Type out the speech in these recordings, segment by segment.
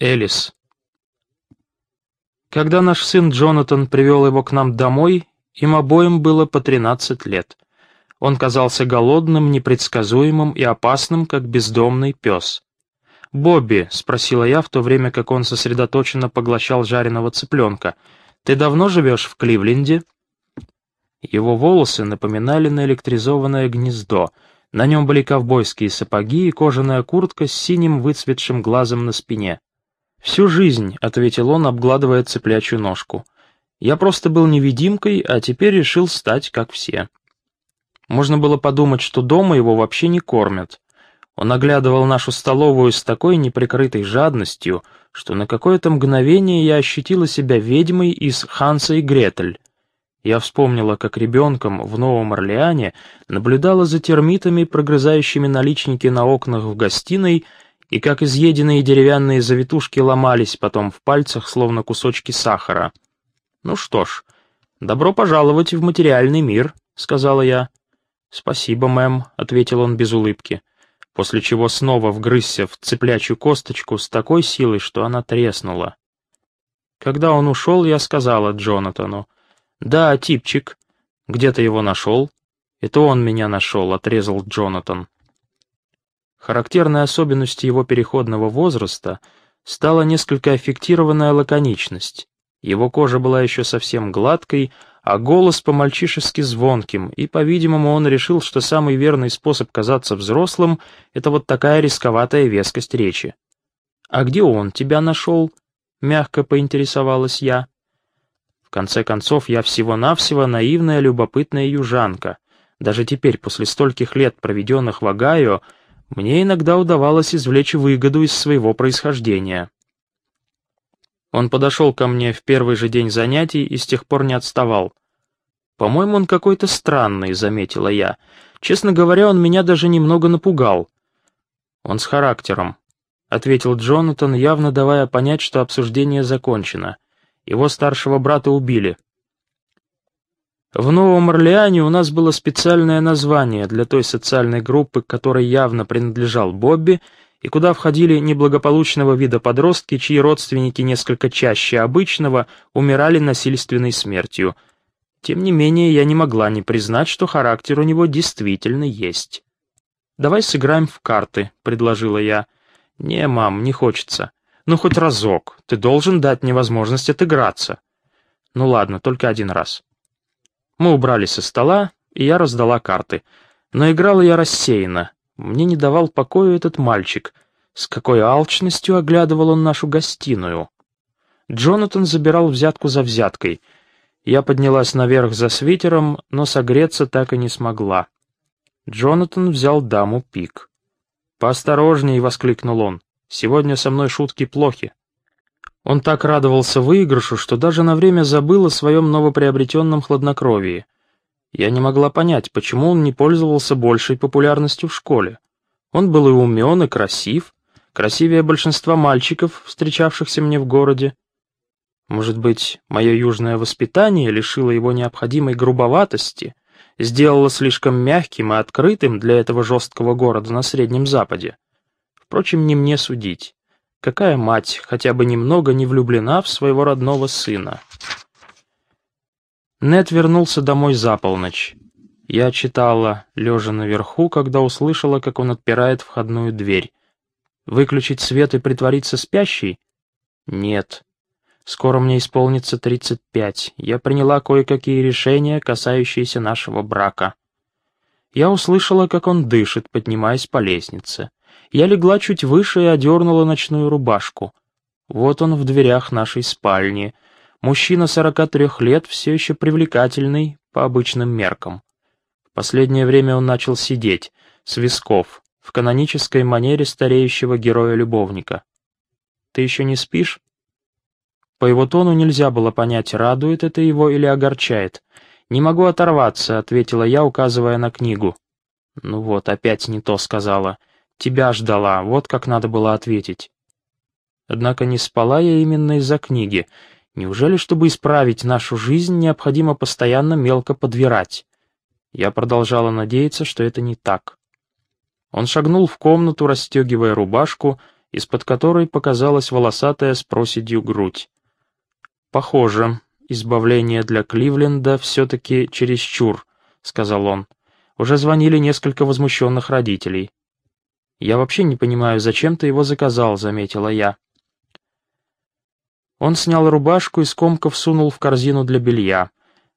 Элис. Когда наш сын Джонатан привел его к нам домой, им обоим было по 13 лет. Он казался голодным, непредсказуемым и опасным, как бездомный пес. «Бобби», — спросила я, в то время как он сосредоточенно поглощал жареного цыпленка, — «ты давно живешь в Кливленде?» Его волосы напоминали наэлектризованное гнездо. На нем были ковбойские сапоги и кожаная куртка с синим выцветшим глазом на спине. «Всю жизнь», — ответил он, обгладывая цыплячью ножку. «Я просто был невидимкой, а теперь решил стать как все». Можно было подумать, что дома его вообще не кормят. Он оглядывал нашу столовую с такой неприкрытой жадностью, что на какое-то мгновение я ощутила себя ведьмой из «Ханса и Гретель». Я вспомнила, как ребенком в Новом Орлеане наблюдала за термитами, прогрызающими наличники на окнах в гостиной, и как изъеденные деревянные завитушки ломались потом в пальцах, словно кусочки сахара. «Ну что ж, добро пожаловать в материальный мир», — сказала я. «Спасибо, мэм», — ответил он без улыбки после чего снова вгрызся в цыплячью косточку с такой силой, что она треснула. Когда он ушел, я сказала Джонатану, «Да, типчик, где ты его нашел?» «Это он меня нашел», — отрезал Джонатан. Характерной особенностью его переходного возраста стала несколько аффектированная лаконичность. Его кожа была еще совсем гладкой, а голос по-мальчишески звонким, и, по-видимому, он решил, что самый верный способ казаться взрослым — это вот такая рисковатая вескость речи. «А где он тебя нашел?» — мягко поинтересовалась я. В конце концов, я всего-навсего наивная любопытная южанка. Даже теперь, после стольких лет, проведенных в Огайо, мне иногда удавалось извлечь выгоду из своего происхождения. Он подошел ко мне в первый же день занятий и с тех пор не отставал. «По-моему, он какой-то странный», — заметила я. «Честно говоря, он меня даже немного напугал». «Он с характером», — ответил Джонатан, явно давая понять, что обсуждение закончено. Его старшего брата убили. В Новом Орлеане у нас было специальное название для той социальной группы, которой явно принадлежал Бобби, и куда входили неблагополучного вида подростки, чьи родственники несколько чаще обычного умирали насильственной смертью. Тем не менее, я не могла не признать, что характер у него действительно есть. «Давай сыграем в карты», — предложила я. «Не, мам, не хочется. Ну, хоть разок. Ты должен дать мне возможность отыграться». «Ну ладно, только один раз». Мы убрали со стола, и я раздала карты. Но играла я рассеянно, мне не давал покоя этот мальчик. С какой алчностью оглядывал он нашу гостиную. Джонатан забирал взятку за взяткой. Я поднялась наверх за свитером, но согреться так и не смогла. Джонатан взял даму пик. «Поосторожней!» — воскликнул он. «Сегодня со мной шутки плохи». Он так радовался выигрышу, что даже на время забыл о своем новоприобретенном хладнокровии. Я не могла понять, почему он не пользовался большей популярностью в школе. Он был и умен, и красив, красивее большинства мальчиков, встречавшихся мне в городе. Может быть, мое южное воспитание лишило его необходимой грубоватости, сделало слишком мягким и открытым для этого жесткого города на Среднем Западе. Впрочем, не мне судить. Какая мать хотя бы немного не влюблена в своего родного сына? Нед вернулся домой за полночь. Я читала, лежа наверху, когда услышала, как он отпирает входную дверь. Выключить свет и притвориться спящей? Нет. Скоро мне исполнится 35. Я приняла кое-какие решения, касающиеся нашего брака. Я услышала, как он дышит, поднимаясь по лестнице. Я легла чуть выше и одернула ночную рубашку. Вот он в дверях нашей спальни — Мужчина 43 лет, все еще привлекательный по обычным меркам. В последнее время он начал сидеть, с висков, в канонической манере стареющего героя-любовника. «Ты еще не спишь?» По его тону нельзя было понять, радует это его или огорчает. «Не могу оторваться», — ответила я, указывая на книгу. «Ну вот, опять не то сказала. Тебя ждала, вот как надо было ответить». Однако не спала я именно из-за книги — Неужели, чтобы исправить нашу жизнь, необходимо постоянно мелко подвирать? Я продолжала надеяться, что это не так. Он шагнул в комнату, расстегивая рубашку, из-под которой показалась волосатая с проседью грудь. «Похоже, избавление для Кливленда все-таки чересчур», — сказал он. «Уже звонили несколько возмущенных родителей». «Я вообще не понимаю, зачем ты его заказал», — заметила я. Он снял рубашку и скомков сунул в корзину для белья.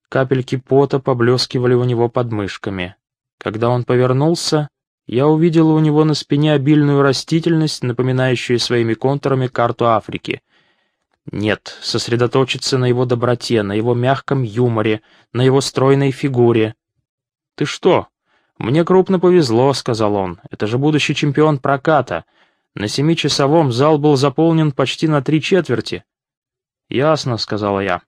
Капельки пота поблескивали у него под мышками. Когда он повернулся, я увидела у него на спине обильную растительность, напоминающую своими контурами карту Африки. Нет, сосредоточиться на его доброте, на его мягком юморе, на его стройной фигуре. «Ты что? Мне крупно повезло», — сказал он. «Это же будущий чемпион проката. На семичасовом зал был заполнен почти на три четверти». «Ясно», — сказала я.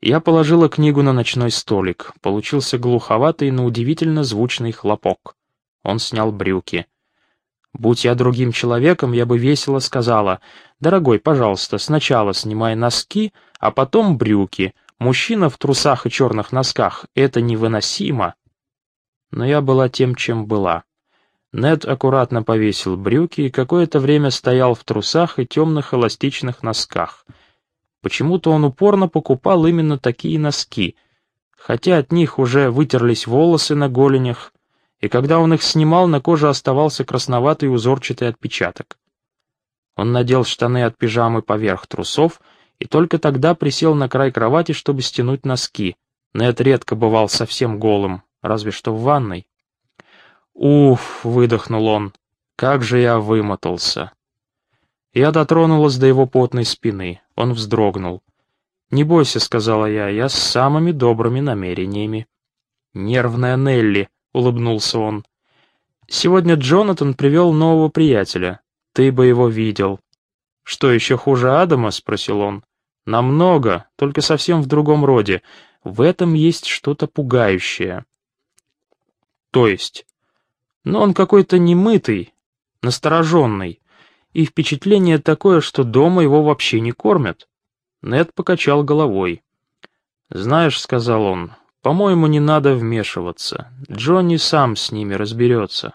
Я положила книгу на ночной столик. Получился глуховатый, но удивительно звучный хлопок. Он снял брюки. Будь я другим человеком, я бы весело сказала, «Дорогой, пожалуйста, сначала снимай носки, а потом брюки. Мужчина в трусах и черных носках — это невыносимо». Но я была тем, чем была. Нед аккуратно повесил брюки и какое-то время стоял в трусах и темных эластичных носках — Почему-то он упорно покупал именно такие носки, хотя от них уже вытерлись волосы на голенях, и когда он их снимал, на коже оставался красноватый узорчатый отпечаток. Он надел штаны от пижамы поверх трусов и только тогда присел на край кровати, чтобы стянуть носки. Нед редко бывал совсем голым, разве что в ванной. «Уф!» — выдохнул он. «Как же я вымотался!» Я дотронулась до его потной спины. Он вздрогнул. «Не бойся», — сказала я, — «я с самыми добрыми намерениями». «Нервная Нелли», — улыбнулся он. «Сегодня Джонатан привел нового приятеля. Ты бы его видел». «Что, еще хуже Адама?» — спросил он. «Намного, только совсем в другом роде. В этом есть что-то пугающее». «То есть?» «Но он какой-то немытый, настороженный и впечатление такое, что дома его вообще не кормят. Нед покачал головой. «Знаешь», — сказал он, — «по-моему, не надо вмешиваться. Джонни сам с ними разберется».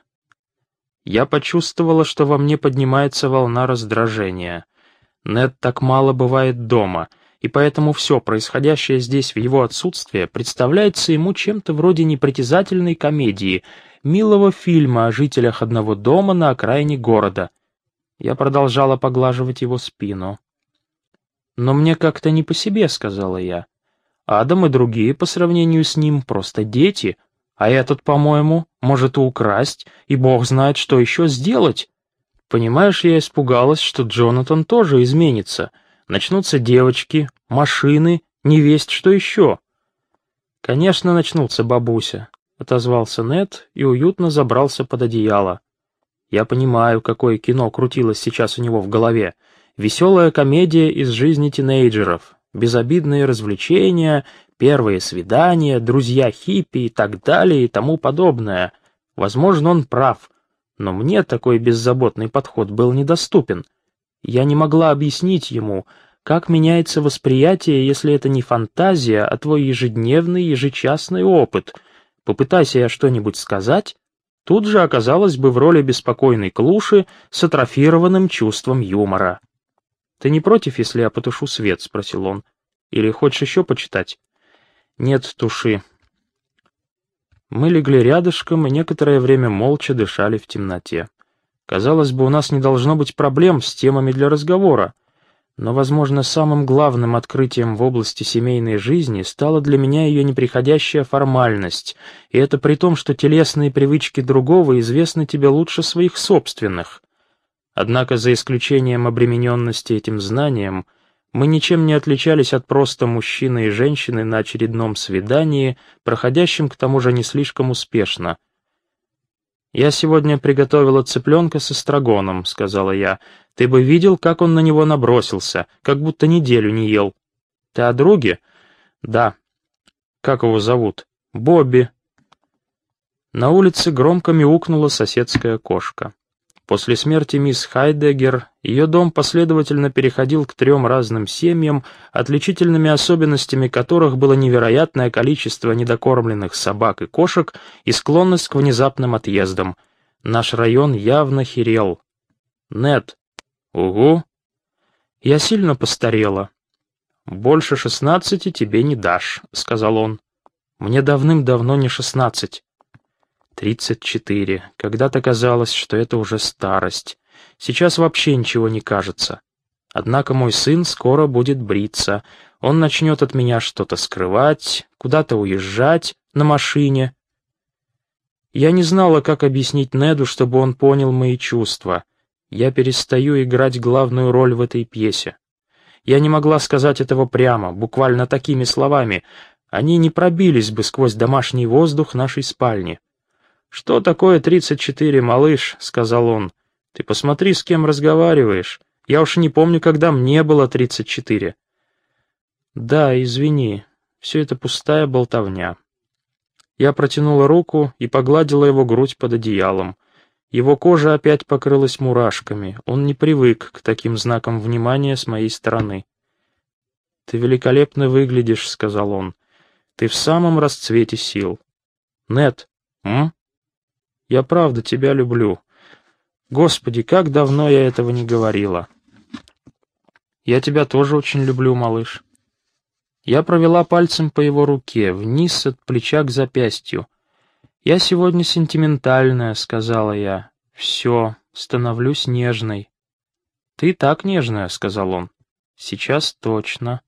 Я почувствовала, что во мне поднимается волна раздражения. Нед так мало бывает дома, и поэтому все происходящее здесь в его отсутствие представляется ему чем-то вроде непритязательной комедии, милого фильма о жителях одного дома на окраине города — я продолжала поглаживать его спину. «Но мне как-то не по себе», — сказала я. «Адам и другие по сравнению с ним просто дети, а этот, по-моему, может украсть, и бог знает, что еще сделать». Понимаешь, я испугалась, что Джонатан тоже изменится. Начнутся девочки, машины, невесть, что еще. «Конечно, начнутся, бабуся», — отозвался Нед и уютно забрался под одеяло. Я понимаю, какое кино крутилось сейчас у него в голове. Веселая комедия из жизни тинейджеров, безобидные развлечения, первые свидания, друзья хиппи и так далее и тому подобное. Возможно, он прав, но мне такой беззаботный подход был недоступен. Я не могла объяснить ему, как меняется восприятие, если это не фантазия, а твой ежедневный, ежечасный опыт. Попытайся я что-нибудь сказать, тут же оказалась бы в роли беспокойной клуши с атрофированным чувством юмора. «Ты не против, если я потушу свет?» — спросил он. «Или хочешь еще почитать?» «Нет, туши». Мы легли рядышком и некоторое время молча дышали в темноте. Казалось бы, у нас не должно быть проблем с темами для разговора. Но, возможно, самым главным открытием в области семейной жизни стала для меня ее неприходящая формальность, и это при том, что телесные привычки другого известны тебе лучше своих собственных. Однако, за исключением обремененности этим знанием, мы ничем не отличались от просто мужчины и женщины на очередном свидании, проходящем к тому же не слишком успешно — «Я сегодня приготовила цыпленка с эстрагоном», — сказала я. «Ты бы видел, как он на него набросился, как будто неделю не ел». «Ты о друге?» «Да». «Как его зовут?» «Бобби». На улице громко мяукнула соседская кошка. После смерти мисс Хайдегер ее дом последовательно переходил к трем разным семьям, отличительными особенностями которых было невероятное количество недокормленных собак и кошек и склонность к внезапным отъездам. Наш район явно херел. «Нет». «Угу». «Я сильно постарела». «Больше шестнадцати тебе не дашь», — сказал он. «Мне давным-давно не шестнадцать». «Тридцать четыре. Когда-то казалось, что это уже старость. Сейчас вообще ничего не кажется. Однако мой сын скоро будет бриться. Он начнет от меня что-то скрывать, куда-то уезжать на машине. Я не знала, как объяснить Неду, чтобы он понял мои чувства. Я перестаю играть главную роль в этой пьесе. Я не могла сказать этого прямо, буквально такими словами. Они не пробились бы сквозь домашний воздух нашей спальни. «Что такое тридцать четыре, малыш?» — сказал он. «Ты посмотри, с кем разговариваешь. Я уж не помню, когда мне было тридцать четыре». «Да, извини, все это пустая болтовня». Я протянула руку и погладила его грудь под одеялом. Его кожа опять покрылась мурашками. Он не привык к таким знакам внимания с моей стороны. «Ты великолепно выглядишь», — сказал он. «Ты в самом расцвете сил». «Нет, м? Я правда тебя люблю. Господи, как давно я этого не говорила». «Я тебя тоже очень люблю, малыш». Я провела пальцем по его руке, вниз от плеча к запястью. «Я сегодня сентиментальная», — сказала я. «Все, становлюсь нежной». «Ты так нежная», — сказал он. «Сейчас точно».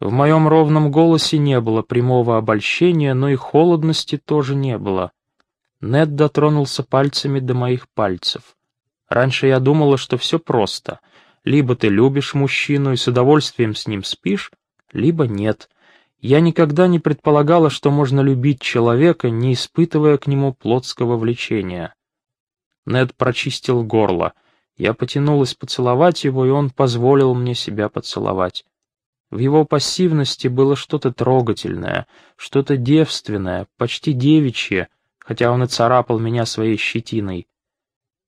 В моем ровном голосе не было прямого обольщения, но и холодности тоже не было. Нед дотронулся пальцами до моих пальцев. Раньше я думала, что все просто. Либо ты любишь мужчину и с удовольствием с ним спишь, либо нет — я никогда не предполагала, что можно любить человека, не испытывая к нему плотского влечения. Нед прочистил горло. Я потянулась поцеловать его, и он позволил мне себя поцеловать. В его пассивности было что-то трогательное, что-то девственное, почти девичье, хотя он и царапал меня своей щетиной.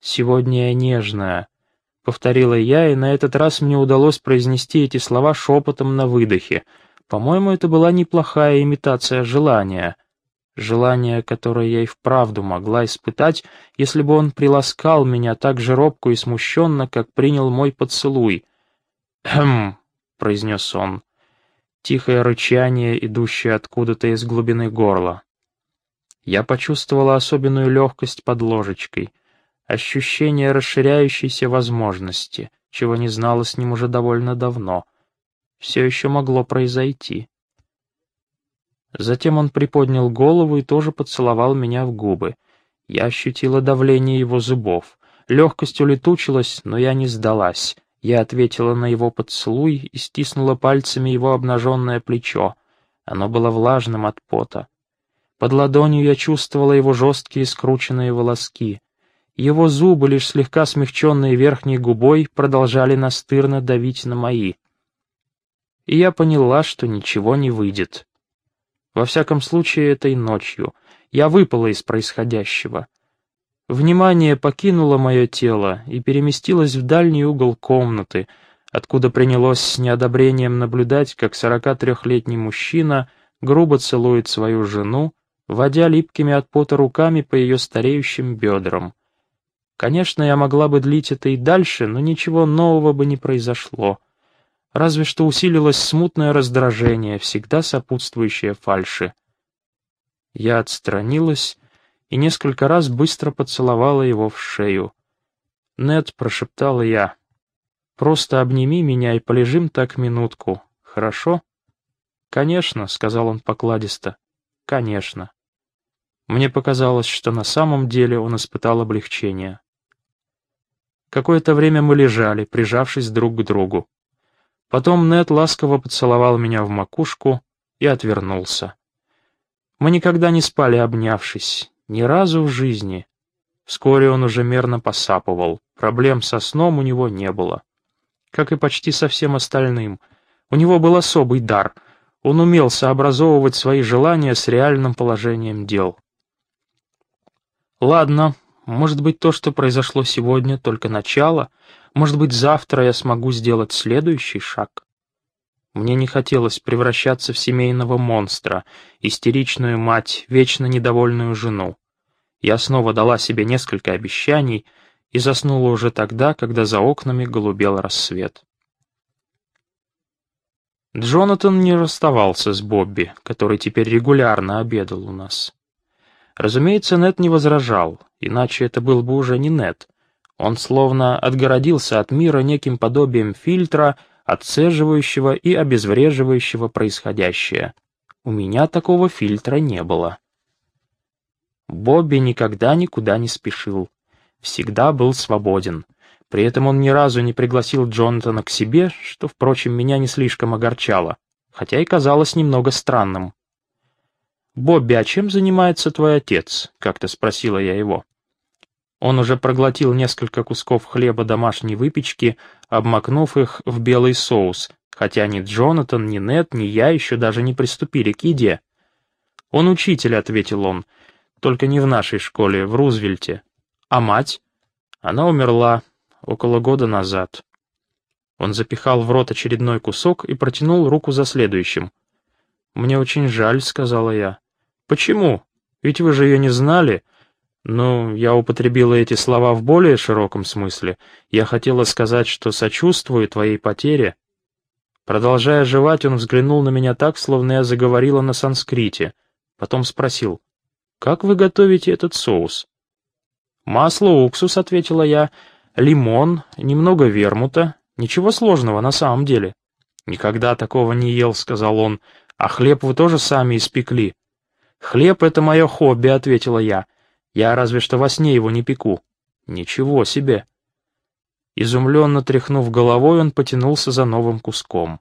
«Сегодня я нежная», — повторила я, и на этот раз мне удалось произнести эти слова шепотом на выдохе — по-моему, это была неплохая имитация желания. Желание, которое я и вправду могла испытать, если бы он приласкал меня так же робко и смущенно, как принял мой поцелуй. «Хм», — произнес он, — тихое рычание, идущее откуда-то из глубины горла. Я почувствовала особенную легкость под ложечкой, ощущение расширяющейся возможности, чего не знала с ним уже довольно давно — все еще могло произойти. Затем он приподнял голову и тоже поцеловал меня в губы. Я ощутила давление его зубов. Легкость улетучилась, но я не сдалась. Я ответила на его поцелуй и стиснула пальцами его обнаженное плечо. Оно было влажным от пота. Под ладонью я чувствовала его жесткие скрученные волоски. Его зубы, лишь слегка смягченные верхней губой, продолжали настырно давить на мои и я поняла, что ничего не выйдет. Во всяком случае, этой ночью я выпала из происходящего. Внимание покинуло мое тело и переместилось в дальний угол комнаты, откуда принялось с неодобрением наблюдать, как 43-летний мужчина грубо целует свою жену, водя липкими от пота руками по ее стареющим бедрам. Конечно, я могла бы длить это и дальше, но ничего нового бы не произошло — разве что усилилось смутное раздражение, всегда сопутствующее фальши. Я отстранилась и несколько раз быстро поцеловала его в шею. «Нет», — прошептала я, — «просто обними меня и полежим так минутку, хорошо?» «Конечно», — сказал он покладисто, — «конечно». Мне показалось, что на самом деле он испытал облегчение. Какое-то время мы лежали, прижавшись друг к другу. Потом Нед ласково поцеловал меня в макушку и отвернулся. Мы никогда не спали, обнявшись, ни разу в жизни. Вскоре он уже мерно посапывал, проблем со сном у него не было. Как и почти со всем остальным. У него был особый дар. Он умел сообразовывать свои желания с реальным положением дел. Ладно, может быть, то, что произошло сегодня, только начало — может быть, завтра я смогу сделать следующий шаг? Мне не хотелось превращаться в семейного монстра, истеричную мать, вечно недовольную жену. Я снова дала себе несколько обещаний и заснула уже тогда, когда за окнами голубел рассвет. Джонатан не расставался с Бобби, который теперь регулярно обедал у нас. Разумеется, Нет не возражал, иначе это был бы уже не Нет. Он словно отгородился от мира неким подобием фильтра, отцеживающего и обезвреживающего происходящее. У меня такого фильтра не было. Бобби никогда никуда не спешил. Всегда был свободен. При этом он ни разу не пригласил Джонатана к себе, что, впрочем, меня не слишком огорчало, хотя и казалось немного странным. «Бобби, а чем занимается твой отец?» — как-то спросила я его. Он уже проглотил несколько кусков хлеба домашней выпечки, обмакнув их в белый соус, хотя ни Джонатан, ни Нет, ни я еще даже не приступили к еде. «Он учитель», — ответил он, — «только не в нашей школе, в Рузвельте. А мать?» «Она умерла около года назад». Он запихал в рот очередной кусок и протянул руку за следующим. «Мне очень жаль», — сказала я. «Почему? Ведь вы же ее не знали. Ну, я употребила эти слова в более широком смысле. Я хотела сказать, что сочувствую твоей потере. Продолжая жевать, он взглянул на меня так, словно я заговорила на санскрите. Потом спросил, «Как вы готовите этот соус?» «Масло, уксус», — ответила я, «лимон, немного вермута. Ничего сложного на самом деле». «Никогда такого не ел», — сказал он, «а хлеб вы тоже сами испекли». «Хлеб — это мое хобби», — ответила я. Я разве что во сне его не пеку. Ничего себе. Изумленно тряхнув головой, он потянулся за новым куском.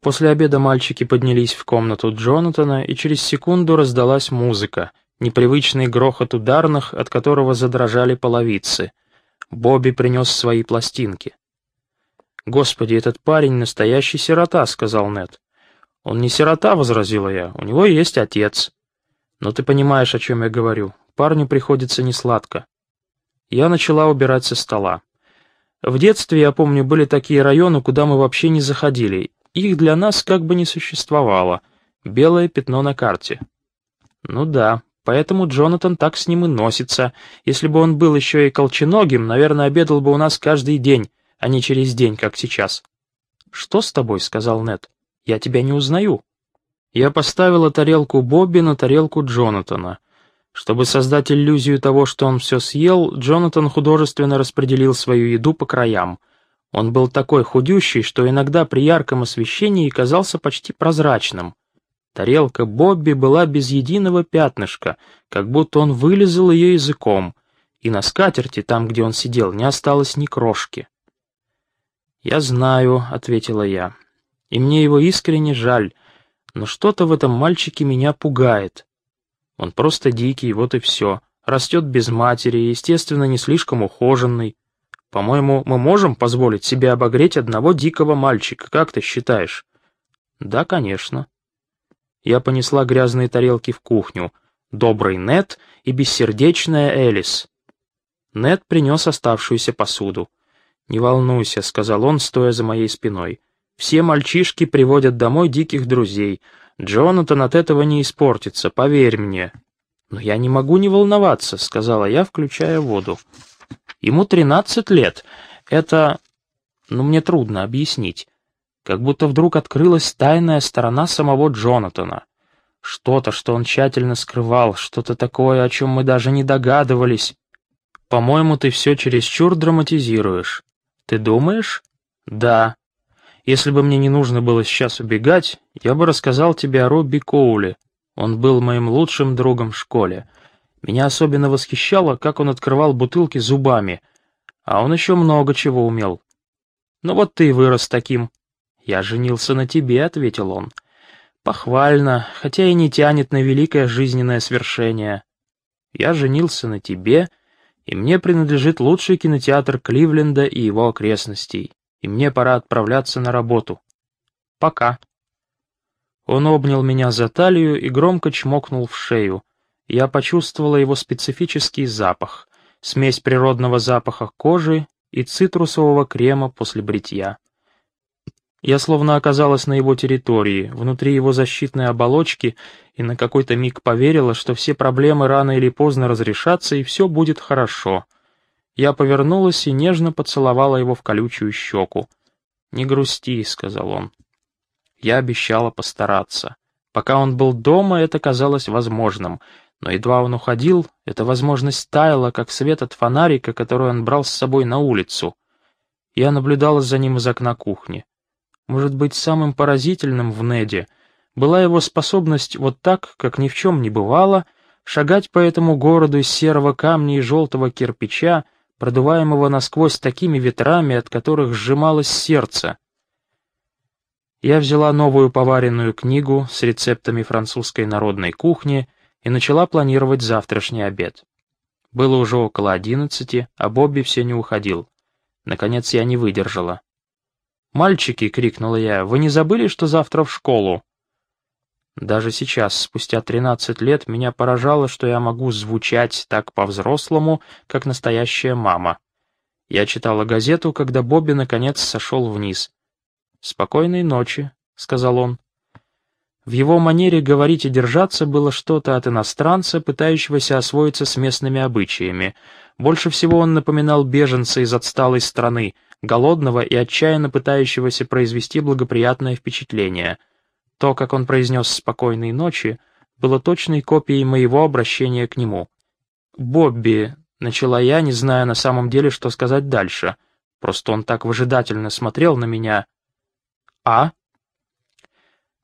После обеда мальчики поднялись в комнату Джонатана, и через секунду раздалась музыка, непривычный грохот ударных, от которого задрожали половицы. Бобби принес свои пластинки. «Господи, этот парень настоящий сирота», — сказал Нед. «Он не сирота», — возразила я, — «у него есть отец». «Но ты понимаешь, о чем я говорю парню приходится несладко. Я начала убирать со стола. В детстве, я помню, были такие районы, куда мы вообще не заходили. Их для нас как бы не существовало. Белое пятно на карте. Ну да, поэтому Джонатан так с ним и носится. Если бы он был еще и колченогим, наверное, обедал бы у нас каждый день, а не через день, как сейчас. «Что с тобой?» — сказал Нед. «Я тебя не узнаю». Я поставила тарелку Бобби на тарелку Джонатана. Чтобы создать иллюзию того, что он все съел, Джонатан художественно распределил свою еду по краям. Он был такой худющий, что иногда при ярком освещении казался почти прозрачным. Тарелка Бобби была без единого пятнышка, как будто он вылезал ее языком, и на скатерти, там, где он сидел, не осталось ни крошки. «Я знаю», — ответила я, — «и мне его искренне жаль, но что-то в этом мальчике меня пугает». Он просто дикий, вот и все. Растет без матери, естественно, не слишком ухоженный. По-моему, мы можем позволить себе обогреть одного дикого мальчика, как ты считаешь? Да, конечно. Я понесла грязные тарелки в кухню. Добрый Нет и бессердечная Элис. Нет принес оставшуюся посуду. «Не волнуйся», — сказал он, стоя за моей спиной. «Все мальчишки приводят домой диких друзей, Джонатан от этого не испортится, поверь мне». «Но я не могу не волноваться», — сказала я, включая воду. «Ему тринадцать лет. Это... ну, мне трудно объяснить. Как будто вдруг открылась тайная сторона самого Джонатана. Что-то, что он тщательно скрывал, что-то такое, о чем мы даже не догадывались. По-моему, ты все чересчур драматизируешь. Ты думаешь? Да. Если бы мне не нужно было сейчас убегать, я бы рассказал тебе о Робби Коуле. Он был моим лучшим другом в школе. Меня особенно восхищало, как он открывал бутылки зубами, а он еще много чего умел. Ну вот ты вырос таким. Я женился на тебе, — ответил он. Похвально, хотя и не тянет на великое жизненное свершение. Я женился на тебе, и мне принадлежит лучший кинотеатр Кливленда и его окрестностей и мне пора отправляться на работу. Пока». Он обнял меня за талию и громко чмокнул в шею. Я почувствовала его специфический запах, смесь природного запаха кожи и цитрусового крема после бритья. Я словно оказалась на его территории, внутри его защитной оболочки, и на какой-то миг поверила, что все проблемы рано или поздно разрешатся, и все будет хорошо. Я повернулась и нежно поцеловала его в колючую щеку. «Не грусти», — сказал он. Я обещала постараться. Пока он был дома, это казалось возможным, но едва он уходил, эта возможность таяла, как свет от фонарика, который он брал с собой на улицу. Я наблюдала за ним из окна кухни. Может быть, самым поразительным в Неде была его способность вот так, как ни в чем не бывало, шагать по этому городу из серого камня и желтого кирпича, продуваемого насквозь такими ветрами, от которых сжималось сердце. Я взяла новую поваренную книгу с рецептами французской народной кухни и начала планировать завтрашний обед. Было уже около одиннадцати, а Бобби все не уходил. Наконец я не выдержала. «Мальчики!» — крикнула я. «Вы не забыли, что завтра в школу?» Даже сейчас, спустя тринадцать лет, меня поражало, что я могу звучать так по-взрослому, как настоящая мама. Я читала газету, когда Бобби наконец сошел вниз. «Спокойной ночи», — сказал он. В его манере говорить и держаться было что-то от иностранца, пытающегося освоиться с местными обычаями. Больше всего он напоминал беженца из отсталой страны, голодного и отчаянно пытающегося произвести благоприятное впечатление — то, как он произнес «спокойной ночи», было точной копией моего обращения к нему. «Бобби», — начала я, не зная на самом деле, что сказать дальше. Просто он так выжидательно смотрел на меня. «А?»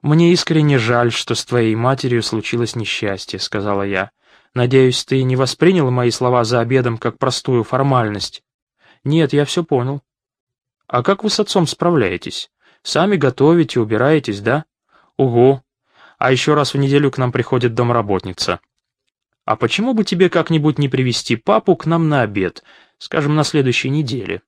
«Мне искренне жаль, что с твоей матерью случилось несчастье», — сказала я. «Надеюсь, ты не воспринял мои слова за обедом как простую формальность?» «Нет, я все понял». «А как вы с отцом справляетесь? Сами готовите, убираетесь, да?» «Угу. А еще раз в неделю к нам приходит домработница. А почему бы тебе как-нибудь не привести папу к нам на обед, скажем, на следующей неделе?»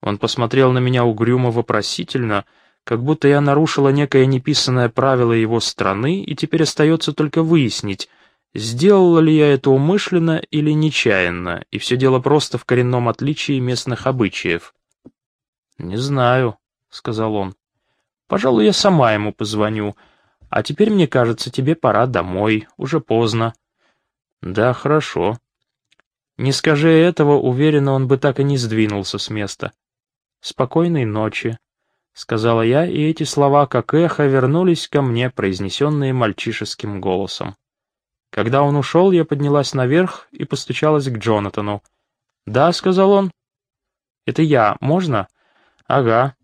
Он посмотрел на меня угрюмо-вопросительно, как будто я нарушила некое неписанное правило его страны, и теперь остается только выяснить, сделала ли я это умышленно или нечаянно, и все дело просто в коренном отличии местных обычаев. «Не знаю», — сказал он. Пожалуй, я сама ему позвоню. А теперь, мне кажется, тебе пора домой, уже поздно». «Да, хорошо». Не скажи этого, уверенно, он бы так и не сдвинулся с места. «Спокойной ночи», — сказала я, и эти слова, как эхо, вернулись ко мне, произнесенные мальчишеским голосом. Когда он ушел, я поднялась наверх и постучалась к Джонатану. «Да», — сказал он. «Это я, можно?» «Ага»,